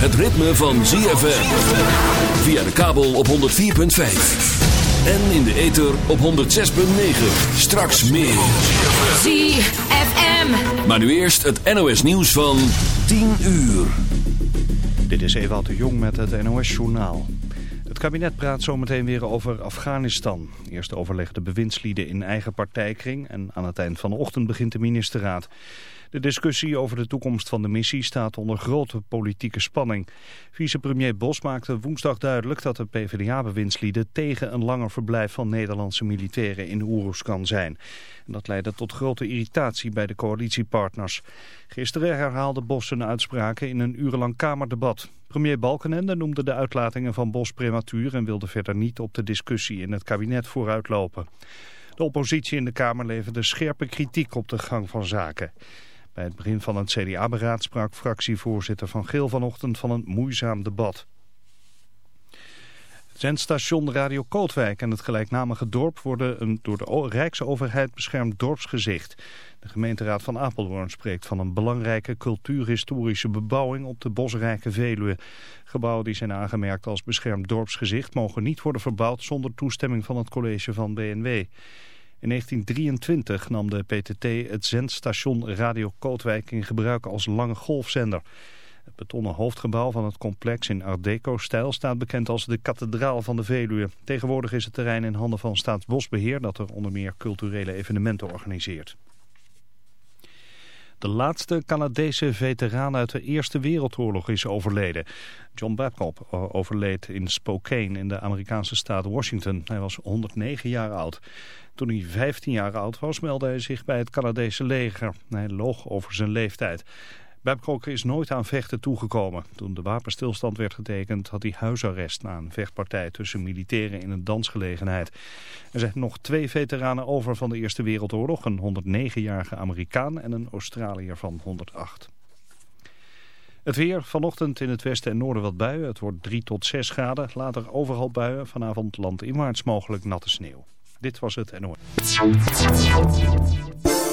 het ritme van ZFM. Via de kabel op 104.5. En in de ether op 106.9. Straks meer. ZFM. Maar nu eerst het NOS nieuws van 10 uur. Dit is Ewald de Jong met het NOS journaal. Het kabinet praat zometeen weer over Afghanistan. Eerst overleggen de bewindslieden in eigen partijkring en aan het eind van de ochtend begint de ministerraad. De discussie over de toekomst van de missie staat onder grote politieke spanning. Vicepremier Bos maakte woensdag duidelijk dat de PvdA-bewindslieden tegen een langer verblijf van Nederlandse militairen in Oeruzkan zijn. En dat leidde tot grote irritatie bij de coalitiepartners. Gisteren herhaalde Bos zijn uitspraken in een urenlang Kamerdebat. Premier Balkenende noemde de uitlatingen van Bos prematuur en wilde verder niet op de discussie in het kabinet vooruitlopen. De oppositie in de Kamer leverde scherpe kritiek op de gang van zaken. Bij het begin van het CDA-beraad sprak fractievoorzitter Van Geel vanochtend van een moeizaam debat. Zendstation Radio Kootwijk en het gelijknamige dorp worden een door de Rijksoverheid beschermd dorpsgezicht. De gemeenteraad van Apeldoorn spreekt van een belangrijke cultuurhistorische bebouwing op de bosrijke Veluwe. Gebouwen die zijn aangemerkt als beschermd dorpsgezicht mogen niet worden verbouwd zonder toestemming van het college van BNW. In 1923 nam de PTT het zendstation Radio Kootwijk in gebruik als lange golfzender. Het betonnen hoofdgebouw van het complex in Art Deco-stijl staat bekend als de kathedraal van de Veluwe. Tegenwoordig is het terrein in handen van Staatsbosbeheer dat er onder meer culturele evenementen organiseert. De laatste Canadese veteraan uit de Eerste Wereldoorlog is overleden. John Babcock overleed in Spokane in de Amerikaanse staat Washington. Hij was 109 jaar oud. Toen hij 15 jaar oud was meldde hij zich bij het Canadese leger. Hij loog over zijn leeftijd. Babcock is nooit aan vechten toegekomen. Toen de wapenstilstand werd getekend had hij huisarrest na een vechtpartij tussen militairen in een dansgelegenheid. Er zijn nog twee veteranen over van de Eerste Wereldoorlog. Een 109-jarige Amerikaan en een Australiër van 108. Het weer, vanochtend in het westen en noorden wat buien. Het wordt 3 tot 6 graden. Later overal buien. Vanavond landinwaarts mogelijk natte sneeuw. Dit was het NOS.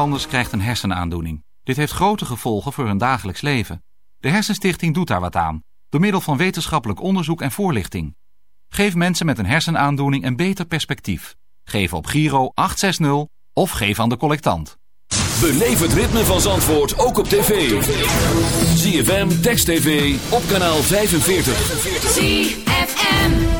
Nederlanders krijgt een hersenaandoening. Dit heeft grote gevolgen voor hun dagelijks leven. De Hersenstichting doet daar wat aan, door middel van wetenschappelijk onderzoek en voorlichting. Geef mensen met een hersenaandoening een beter perspectief. Geef op Giro 860 of geef aan de collectant. Beleef het ritme van Zandvoort ook op tv. ZFM, Text TV, op kanaal 45. ZFM.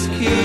just keep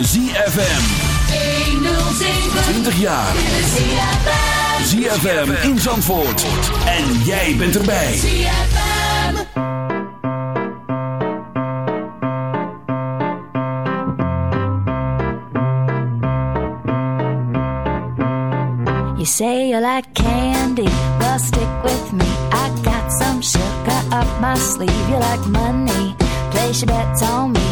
ZFM. 20 jaar. ZFM in Zandvoort. En jij bent erbij. You say you like candy, well stick with me. I got some sugar up my sleeve. You like money, place your bets on me.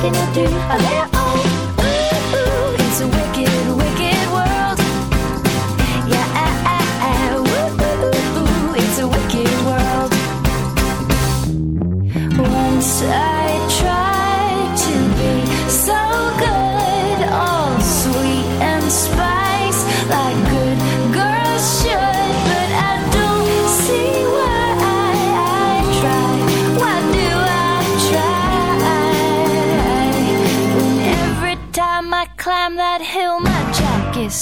can you do?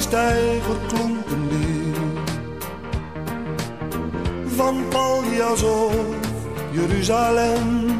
Elke steiger klonk. Van Paljas of Jeruzalem.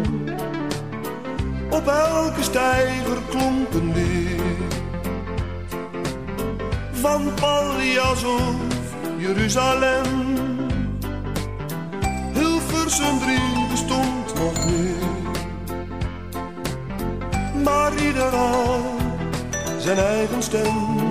Op elke stijger klonk een lied. Van Paljas of Jeruzalem. Hilversum 3 bestond nog niet. Maar ieder had zijn eigen stem.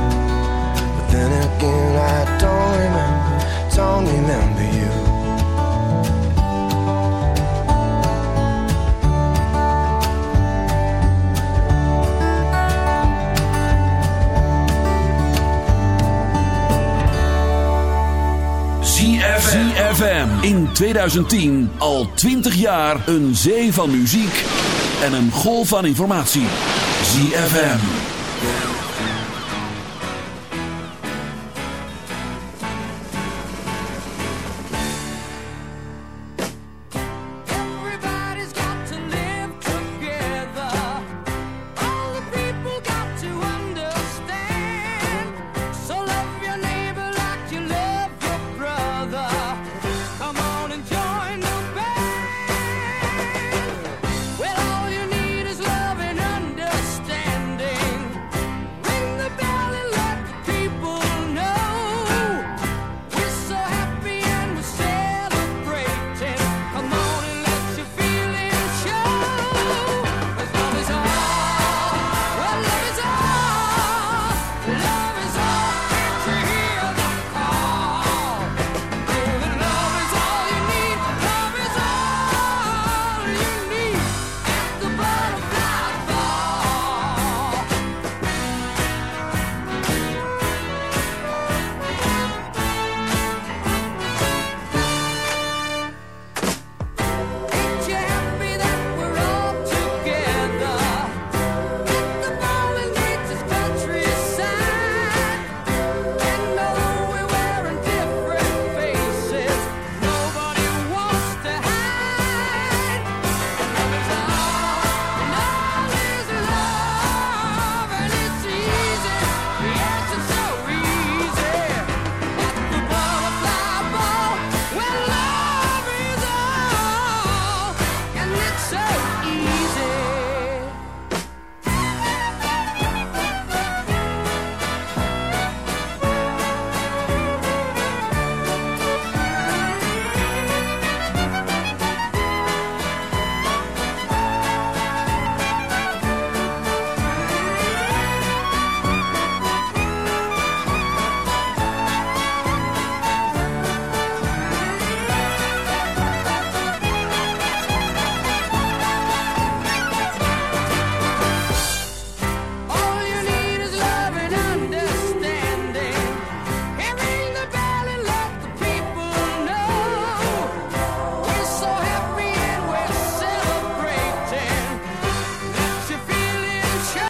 Again, I don't remember, don't remember you. ZFM in 2010 al 20 jaar een zee van muziek en een golf van informatie. ZFM.